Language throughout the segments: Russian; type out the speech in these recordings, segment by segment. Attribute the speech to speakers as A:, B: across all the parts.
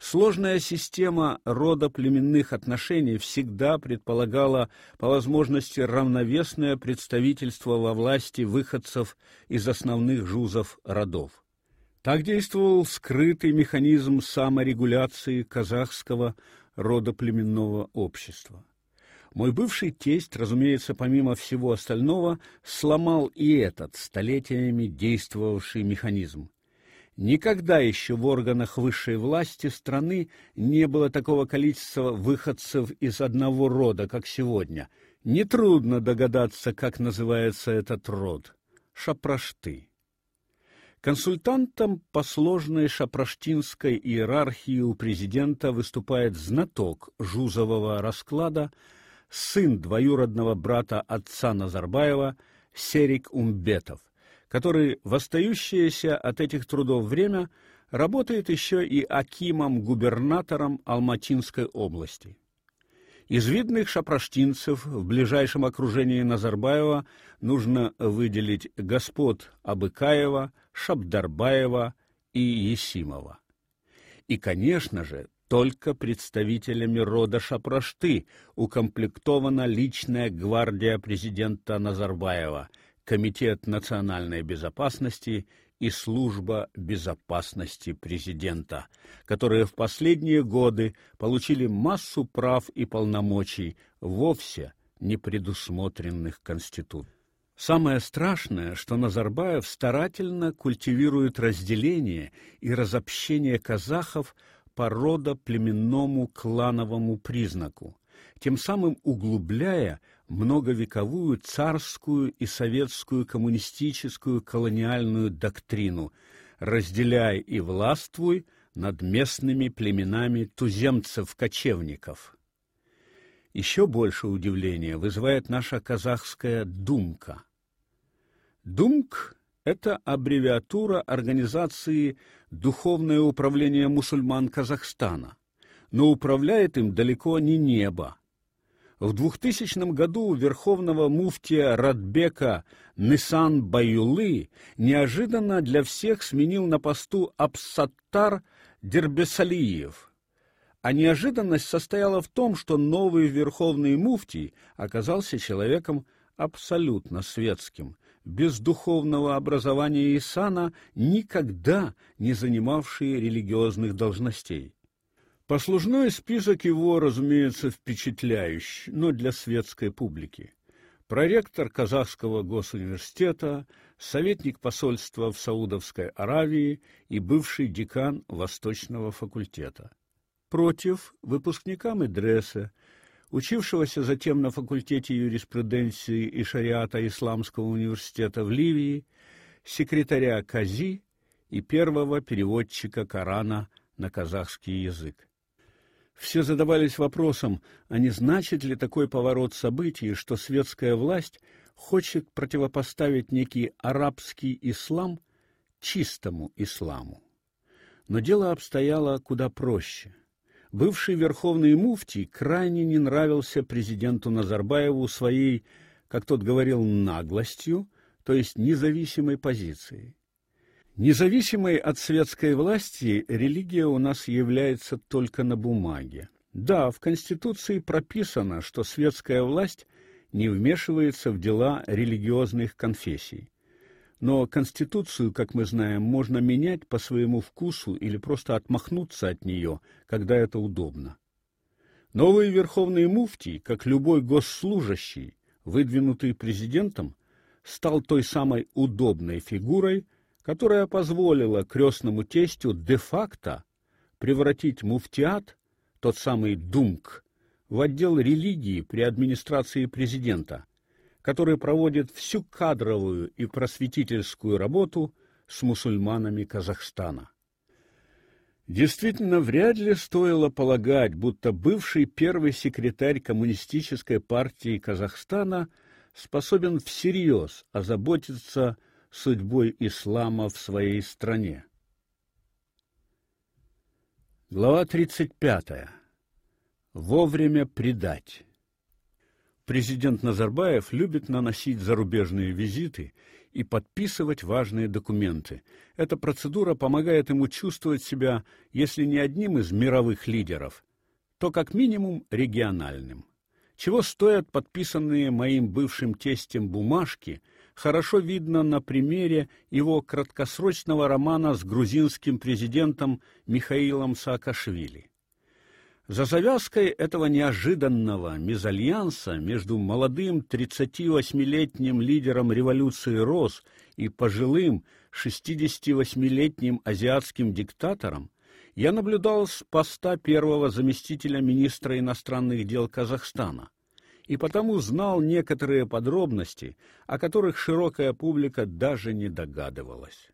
A: Сложная система родоплеменных отношений всегда предполагала по возможности равновесное представительство во власти выходцев из основных жузов родов. Так действовал скрытый механизм саморегуляции казахского родоплеменного общества. Мой бывший тесть, разумеется, помимо всего остального, сломал и этот столетиями действовавший механизм. Никогда еще в органах высшей власти страны не было такого количества выходцев из одного рода, как сегодня. Нетрудно догадаться, как называется этот род шапрашты. Консультантом по сложной шапраштинской иерархии у президента выступает знаток жузового расклада, сын двоюродного брата отца Назарбаева Серик Умбетов который в остающееся от этих трудов время работает еще и акимом-губернатором Алматинской области. Из видных шапраштинцев в ближайшем окружении Назарбаева нужно выделить господ Абыкаева, Шабдарбаева и Есимова. И, конечно же, только представителями рода Шапрашты укомплектована личная гвардия президента Назарбаева – Комитет национальной безопасности и Служба безопасности президента, которые в последние годы получили массу прав и полномочий, вовсе не предусмотренных Конституцией. Самое страшное, что Назарбаев старательно культивирует разделение и разобщение казахов по родоплеменному клановому признаку, тем самым углубляя многовековую царскую и советскую коммунистическую колониальную доктрину «разделяй и властвуй над местными племенами туземцев-кочевников». Еще больше удивления вызывает наша казахская думка. Думк – это аббревиатура организации «Духовное управление мусульман Казахстана», но управляет им далеко не небо, в 2000 году верховного муфтия Радбека Нисан Баюлы неожиданно для всех сменил на посту Абсаттар Дербесалиев. А неожиданность состояла в том, что новый верховный муфтий оказался человеком абсолютно светским, без духовного образования и сана, никогда не занимавший религиозных должностей. Послужной список его, разумеется, впечатляющий, но для светской публики. Проректор Казахского госуниверситета, советник посольства в Саудовской Аравии и бывший декан Восточного факультета. Против выпускника медресе, учившегося затем на факультете юриспруденции и шариата Исламского университета в Ливии, секретаря Кази и первого переводчика Корана на казахский язык. Все задавались вопросом, а не значит ли такой поворот событий, что светская власть хочет противопоставить некий арабский ислам чистому исламу. Но дело обстояло куда проще. Бывший верховный муфтий крайне не нравился президенту Назарбаеву своей, как тот говорил, наглостью, то есть независимой позицией. Независимой от светской власти религия у нас является только на бумаге. Да, в Конституции прописано, что светская власть не вмешивается в дела религиозных конфессий. Но Конституцию, как мы знаем, можно менять по своему вкусу или просто отмахнуться от нее, когда это удобно. Новый верховный муфтий, как любой госслужащий, выдвинутый президентом, стал той самой удобной фигурой, которая позволила крестному тестю де-факто превратить муфтиат, тот самый Думк, в отдел религии при администрации президента, который проводит всю кадровую и просветительскую работу с мусульманами Казахстана. Действительно, вряд ли стоило полагать, будто бывший первый секретарь коммунистической партии Казахстана способен всерьез озаботиться судьбой ислама в своей стране. Глава 35. Вовремя предать. Президент Назарбаев любит наносить зарубежные визиты и подписывать важные документы. Эта процедура помогает ему чувствовать себя, если не одним из мировых лидеров, то как минимум региональным. Чего стоят подписанные моим бывшим тестем бумажки, хорошо видно на примере его краткосрочного романа с грузинским президентом Михаилом Саакашвили. За завязкой этого неожиданного мезальянса между молодым 38-летним лидером революции Роз и пожилым 68-летним азиатским диктатором я наблюдал с поста первого заместителя министра иностранных дел Казахстана и потому знал некоторые подробности, о которых широкая публика даже не догадывалась.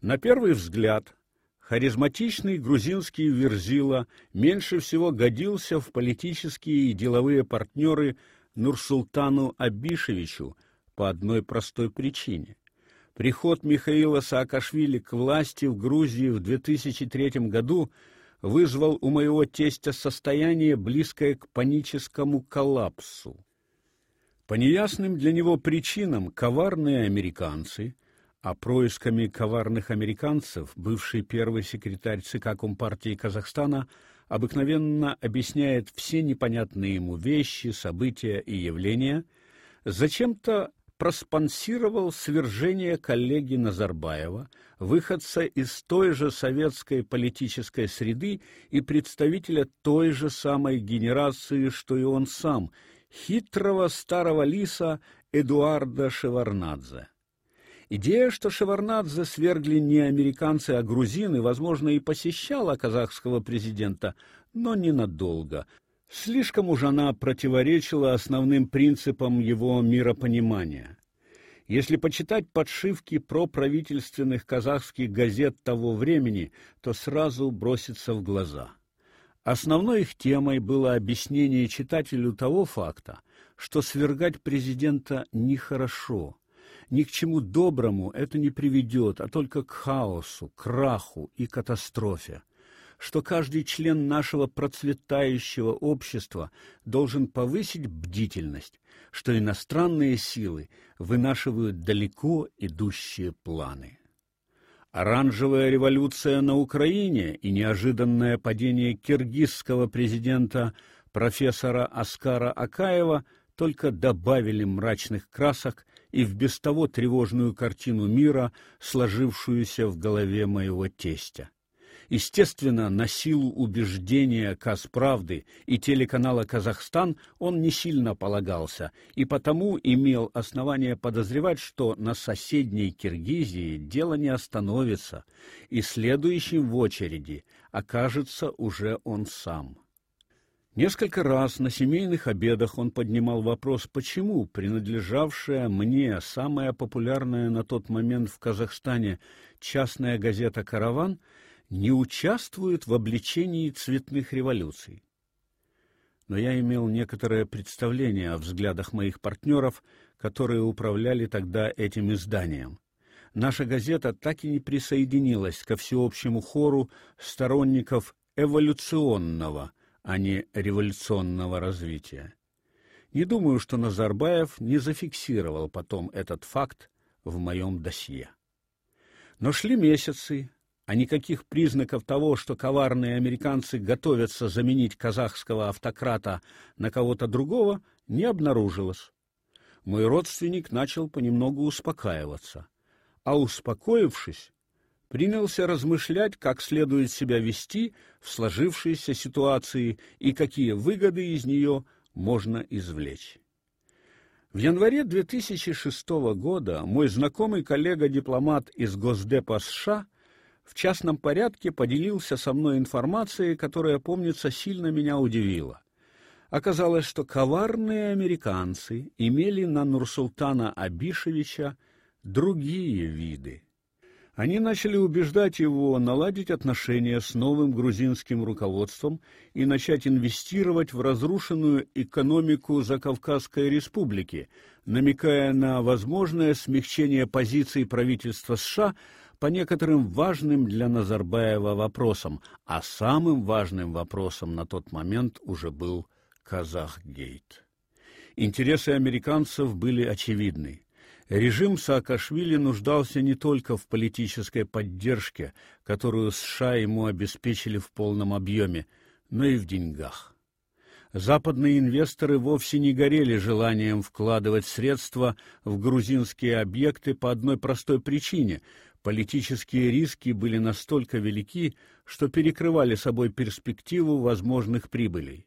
A: На первый взгляд, Харизматичный грузинский верзила меньше всего годился в политические и деловые партнеры Нурсултану Абишевичу по одной простой причине. Приход Михаила Саакашвили к власти в Грузии в 2003 году вызвал у моего тестя состояние близкое к паническому коллапсу. По неясным для него причинам коварные американцы а происками коварных американцев бывший первый секретарь ЦК Компартии Казахстана обыкновенно объясняет все непонятные ему вещи, события и явления, зачем-то проспонсировал свержение коллеги Назарбаева, выходца из той же советской политической среды и представителя той же самой генерации, что и он сам, хитрого старого лиса Эдуарда Шеварнадзе. Идея, что Шеварнадзе свергли не американцы, а грузины, возможно, и посещала казахского президента, но ненадолго. Слишком уж она противоречила основным принципам его миропонимания. Если почитать подшивки про правительственных казахских газет того времени, то сразу бросится в глаза. Основной их темой было объяснение читателю того факта, что свергать президента нехорошо ни к чему доброму это не приведет, а только к хаосу, краху и катастрофе. Что каждый член нашего процветающего общества должен повысить бдительность, что иностранные силы вынашивают далеко идущие планы. Оранжевая революция на Украине и неожиданное падение киргизского президента профессора Аскара Акаева только добавили мрачных красок и в без того тревожную картину мира, сложившуюся в голове моего тестя. Естественно, на силу убеждения Казправды и телеканала Казахстан он не сильно полагался, и потому имел основание подозревать, что на соседней Киргизии дело не остановится, и следующим в очереди окажется уже он сам. Несколько раз на семейных обедах он поднимал вопрос, почему принадлежавшая мне самая популярная на тот момент в Казахстане частная газета Караван не участвует в обличении цветных революций. Но я имел некоторое представление о взглядах моих партнеров, которые управляли тогда этим изданием. Наша газета так и не присоединилась ко всеобщему хору сторонников эволюционного а не революционного развития. Не думаю, что Назарбаев не зафиксировал потом этот факт в моем досье. Но шли месяцы, а никаких признаков того, что коварные американцы готовятся заменить казахского автократа на кого-то другого, не обнаружилось. Мой родственник начал понемногу успокаиваться, а успокоившись, принялся размышлять, как следует себя вести в сложившейся ситуации и какие выгоды из нее можно извлечь. В январе 2006 года мой знакомый коллега-дипломат из Госдепа США в частном порядке поделился со мной информацией, которая, помнится, сильно меня удивила. Оказалось, что коварные американцы имели на Нурсултана Абишевича другие виды. Они начали убеждать его наладить отношения с новым грузинским руководством и начать инвестировать в разрушенную экономику Закавказской республики, намекая на возможное смягчение позиций правительства США по некоторым важным для Назарбаева вопросам, а самым важным вопросом на тот момент уже был Казахгейт. Интересы американцев были очевидны. Режим Саакашвили нуждался не только в политической поддержке, которую США ему обеспечили в полном объеме, но и в деньгах. Западные инвесторы вовсе не горели желанием вкладывать средства в грузинские объекты по одной простой причине: политические риски были настолько велики, что перекрывали собой перспективу возможных прибылей.